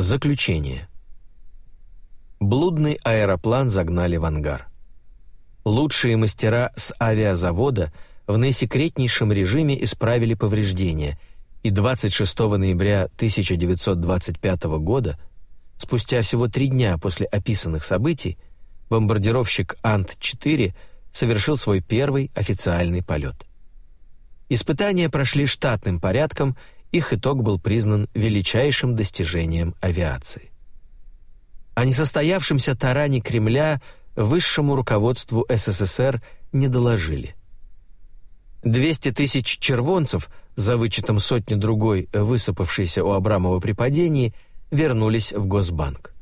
Заключение. Блудный аэроплан загнали в ангар. Лучшие мастера с авиазавода в наисекретнейшем режиме исправили повреждения, и 26 ноября 1925 года, спустя всего три дня после описанных событий, бомбардировщик Ант-4 совершил свой первый официальный полет. Испытания прошли штатным порядком, их итог был признан величайшим достижением авиации. О несостоявшемся таране Кремля высшему руководству СССР не доложили. 200 тысяч червонцев, за вычетом сотни другой, высыпавшейся у Абрамова при падении, вернулись в Госбанк.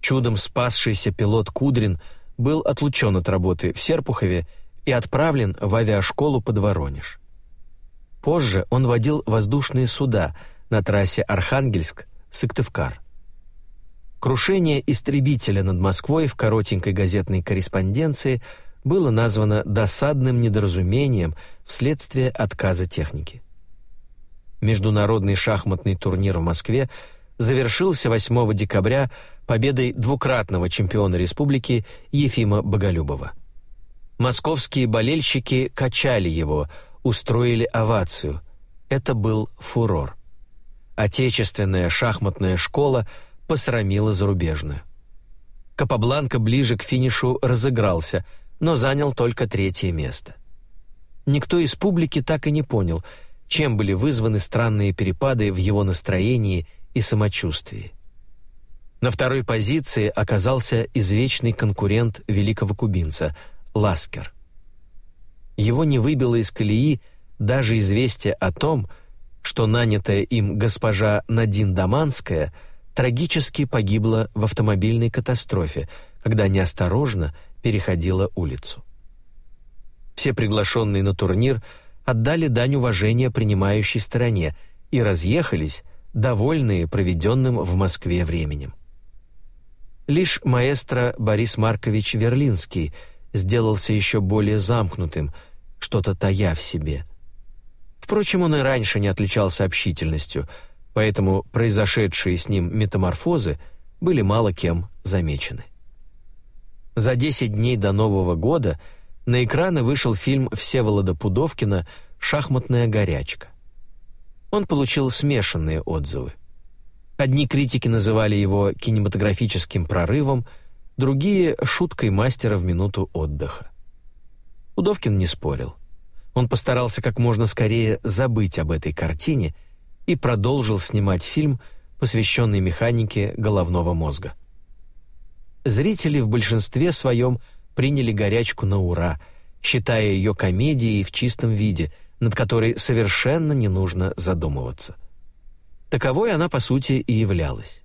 Чудом спасшийся пилот Кудрин был отлучен от работы в Серпухове и отправлен в авиашколу под Воронеж. Позже он водил воздушные суда на трассе Архангельск-Сыктывкар. Крушение истребителя над Москвой в коротенькой газетной корреспонденции было названо досадным недоразумением вследствие отказа техники. Международный шахматный турнир в Москве завершился 8 декабря победой двукратного чемпиона республики Ефима Боголюбова. Московские болельщики качали его, устроили овацию. Это был фурор. Отечественная шахматная школа посрамила зарубежную. Капабланка ближе к финишу разыгрался, но занял только третье место. Никто из публики так и не понял, чем были вызваны странные перепады в его настроении и самочувствии. На второй позиции оказался извечный конкурент великого кубинца – Ласкер. Его не выбило из колеи даже известие о том, что нанятая им госпожа Надин Даманская трагически погибла в автомобильной катастрофе, когда неосторожно переходила улицу. Все приглашенные на турнир отдали дань уважения принимающей стороне и разъехались, довольные проведенным в Москве временем. Лишь маэстро Борис Маркович Верлинский сделался еще более замкнутым, что-то тая в себе. Впрочем, он и раньше не отличался общительностью, поэтому произошедшие с ним метаморфозы были мало кем замечены. За 10 дней до Нового года на экраны вышел фильм Всеволода Пудовкина «Шахматная горячка». Он получил смешанные отзывы. Одни критики называли его кинематографическим прорывом, другие — шуткой мастера в минуту отдыха. Удовкин не спорил. Он постарался как можно скорее забыть об этой картине и продолжил снимать фильм, посвященный механике головного мозга. Зрители в большинстве своем приняли горячку на ура, считая ее комедией в чистом виде, над которой совершенно не нужно задумываться. Таковой она, по сути, и являлась.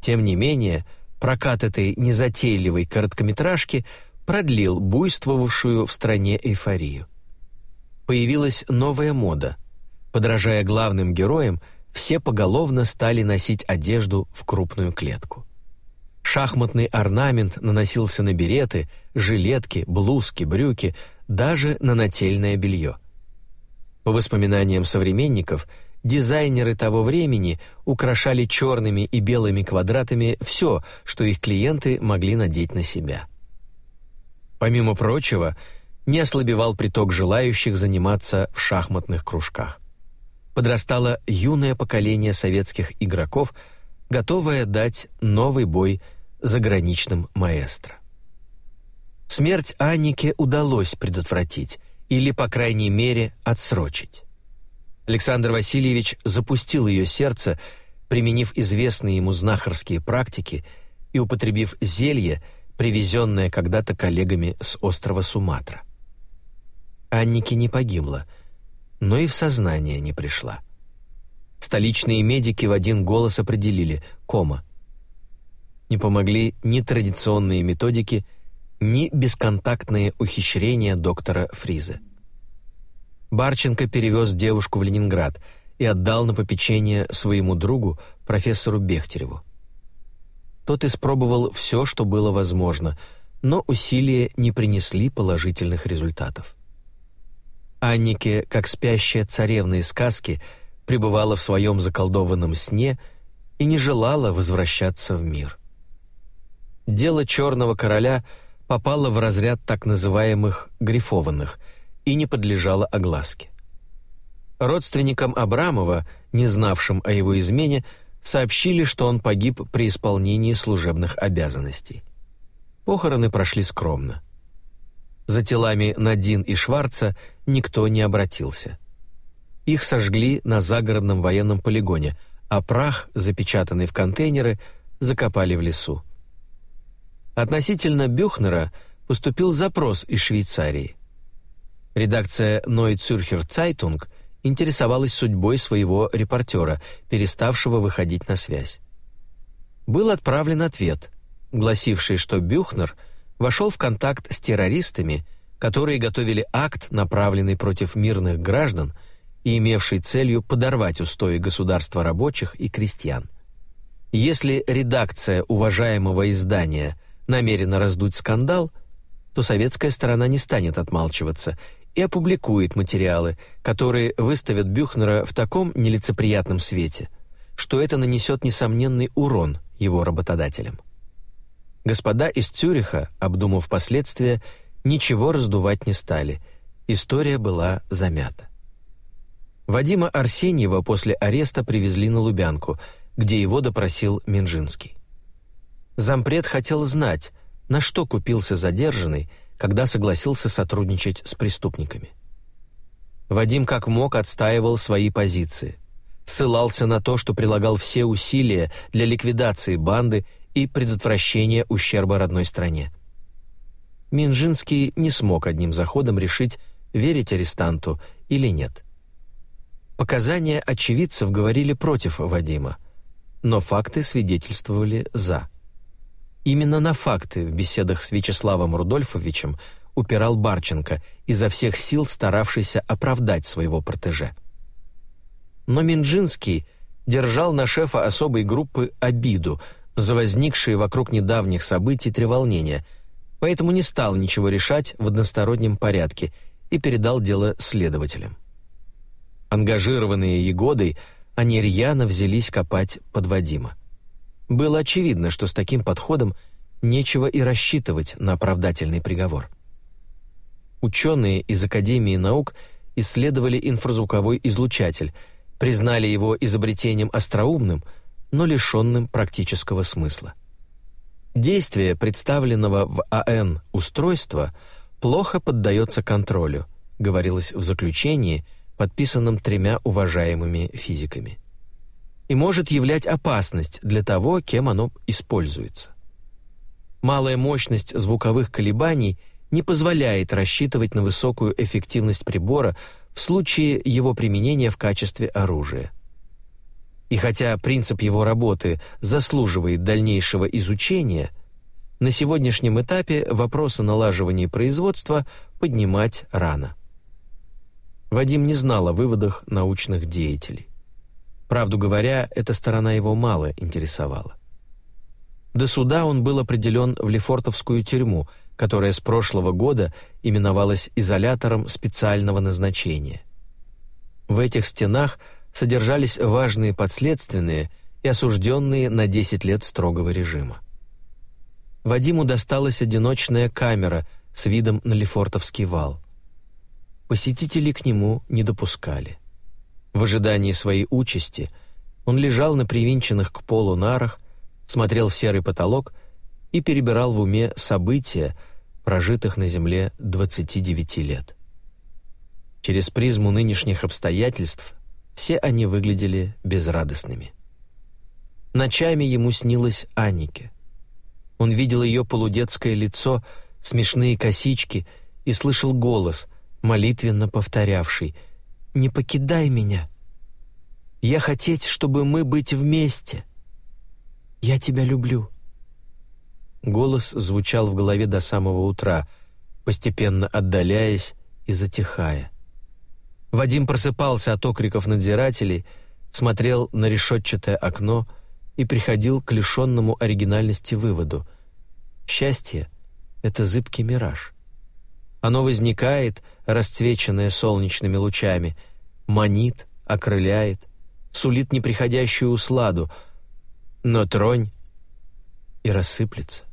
Тем не менее, прокат этой незатейливой короткометражки продлил буйствовавшую в стране эйфорию. Появилась новая мода. Подражая главным героям, все поголовно стали носить одежду в крупную клетку. Шахматный орнамент наносился на береты, жилетки, блузки, брюки, даже на нательное белье. По воспоминаниям современников – Дизайнеры того времени украшали черными и белыми квадратами все, что их клиенты могли надеть на себя. Помимо прочего, не ослабевал приток желающих заниматься в шахматных кружках. Подрастало юное поколение советских игроков, готовое дать новый бой заграничным маэстро. Смерть Аннике удалось предотвратить или, по крайней мере, отсрочить. Александр Васильевич запустил ее сердце, применив известные ему знахарские практики и употребив зелье, привезенное когда-то коллегами с острова Суматра. Анники не погибла, но и в сознание не пришла. Столичные медики в один голос определили – кома. Не помогли ни традиционные методики, ни бесконтактные ухищрения доктора Фриза. Барченко перевез девушку в Ленинград и отдал на попечение своему другу, профессору Бехтереву. Тот испробовал все, что было возможно, но усилия не принесли положительных результатов. Аннике, как спящая царевна из сказки, пребывала в своем заколдованном сне и не желала возвращаться в мир. Дело черного короля попало в разряд так называемых «грифованных» и не подлежало огласке. Родственникам Абрамова, не знавшим о его измене, сообщили, что он погиб при исполнении служебных обязанностей. Похороны прошли скромно. За телами Надин и Шварца никто не обратился. Их сожгли на загородном военном полигоне, а прах, запечатанный в контейнеры, закопали в лесу. Относительно Бюхнера поступил запрос из Швейцарии. Редакция Zürcher Zeitung интересовалась судьбой своего репортера, переставшего выходить на связь. Был отправлен ответ, гласивший, что Бюхнер вошел в контакт с террористами, которые готовили акт, направленный против мирных граждан и имевший целью подорвать устои государства рабочих и крестьян. Если редакция уважаемого издания намерена раздуть скандал, то советская сторона не станет отмалчиваться и опубликует материалы, которые выставят Бюхнера в таком нелицеприятном свете, что это нанесет несомненный урон его работодателям. Господа из Цюриха, обдумав последствия, ничего раздувать не стали. История была замята. Вадима Арсеньева после ареста привезли на Лубянку, где его допросил Минжинский. Зампред хотел знать, на что купился задержанный, когда согласился сотрудничать с преступниками. Вадим как мог отстаивал свои позиции. Ссылался на то, что прилагал все усилия для ликвидации банды и предотвращения ущерба родной стране. Минжинский не смог одним заходом решить, верить арестанту или нет. Показания очевидцев говорили против Вадима, но факты свидетельствовали «за». Именно на факты в беседах с Вячеславом Рудольфовичем упирал Барченко, изо всех сил старавшийся оправдать своего протеже. Но Минджинский держал на шефа особой группы обиду за возникшие вокруг недавних событий треволнения, поэтому не стал ничего решать в одностороннем порядке и передал дело следователям. Ангажированные Егодой, они рьяно взялись копать под Вадима. Было очевидно, что с таким подходом нечего и рассчитывать на оправдательный приговор. Ученые из Академии наук исследовали инфразвуковой излучатель, признали его изобретением остроумным, но лишенным практического смысла. Действие представленного в АН устройства плохо поддается контролю, говорилось в заключении, подписанном тремя уважаемыми физиками и может являть опасность для того, кем оно используется. Малая мощность звуковых колебаний не позволяет рассчитывать на высокую эффективность прибора в случае его применения в качестве оружия. И хотя принцип его работы заслуживает дальнейшего изучения, на сегодняшнем этапе вопрос о налаживании производства поднимать рано. Вадим не знал о выводах научных деятелей. Правду говоря, эта сторона его мало интересовала. До суда он был определен в Лефортовскую тюрьму, которая с прошлого года именовалась изолятором специального назначения. В этих стенах содержались важные подследственные и осужденные на 10 лет строгого режима. Вадиму досталась одиночная камера с видом на Лефортовский вал. Посетителей к нему не допускали. В ожидании своей участи он лежал на привинченных к полу нарах, смотрел в серый потолок и перебирал в уме события, прожитых на земле 29 лет. Через призму нынешних обстоятельств все они выглядели безрадостными. Ночами ему снилось Аннике. Он видел ее полудетское лицо, смешные косички и слышал голос, молитвенно повторявший — не покидай меня. Я хотеть, чтобы мы быть вместе. Я тебя люблю». Голос звучал в голове до самого утра, постепенно отдаляясь и затихая. Вадим просыпался от окриков надзирателей, смотрел на решетчатое окно и приходил к лишенному оригинальности выводу. Счастье — это зыбкий мираж. Оно возникает, расцвеченное солнечными лучами, манит, окрыляет, сулит неприходящую усладу, но тронь и рассыплется.